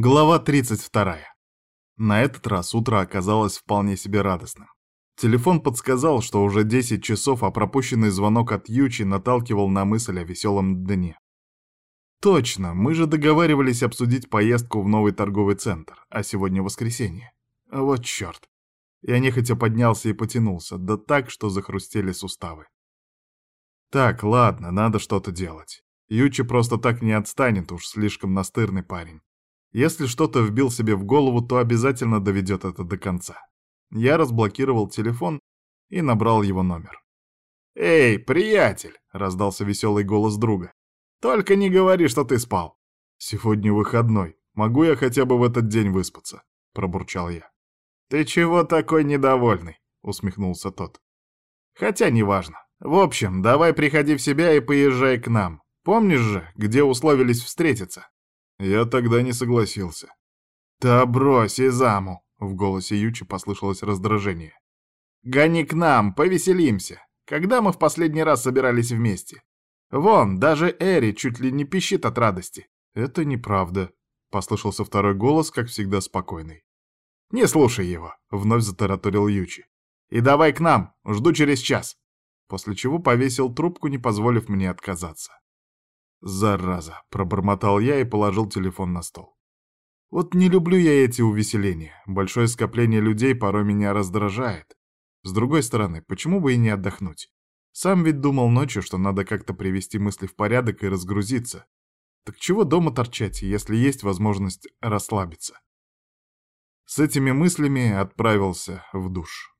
Глава 32. На этот раз утро оказалось вполне себе радостным. Телефон подсказал, что уже 10 часов, а пропущенный звонок от Ючи наталкивал на мысль о веселом дне. Точно, мы же договаривались обсудить поездку в новый торговый центр, а сегодня воскресенье. Вот черт. Я нехотя поднялся и потянулся, да так, что захрустели суставы. Так, ладно, надо что-то делать. Ючи просто так не отстанет, уж слишком настырный парень. Если что-то вбил себе в голову, то обязательно доведет это до конца. Я разблокировал телефон и набрал его номер. «Эй, приятель!» — раздался веселый голос друга. «Только не говори, что ты спал!» «Сегодня выходной. Могу я хотя бы в этот день выспаться?» — пробурчал я. «Ты чего такой недовольный?» — усмехнулся тот. «Хотя неважно. В общем, давай приходи в себя и поезжай к нам. Помнишь же, где условились встретиться?» Я тогда не согласился. «Да брось, Изаму!» — в голосе Ючи послышалось раздражение. «Гони к нам, повеселимся. Когда мы в последний раз собирались вместе? Вон, даже Эри чуть ли не пищит от радости». «Это неправда», — послышался второй голос, как всегда спокойный. «Не слушай его», — вновь затараторил Ючи. «И давай к нам, жду через час». После чего повесил трубку, не позволив мне отказаться. «Зараза!» — пробормотал я и положил телефон на стол. Вот не люблю я эти увеселения. Большое скопление людей порой меня раздражает. С другой стороны, почему бы и не отдохнуть? Сам ведь думал ночью, что надо как-то привести мысли в порядок и разгрузиться. Так чего дома торчать, если есть возможность расслабиться? С этими мыслями отправился в душ.